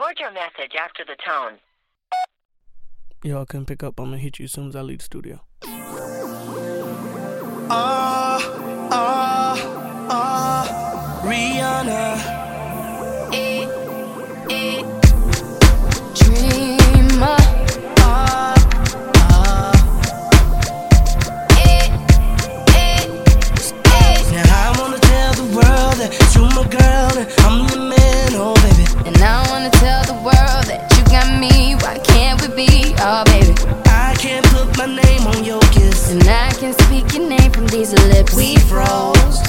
Record your message after the tone. I couldn't pick up. I'm gonna hit you as soon as I leave the studio. Me. Why can't we be? Oh, baby. I can't put my name on your kiss. And I can speak your name from these lips. We froze,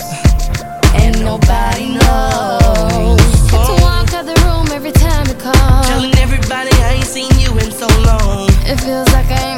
and nobody knows. Had to walk out the room every time you call. Telling everybody I ain't seen you in so long. It feels like I.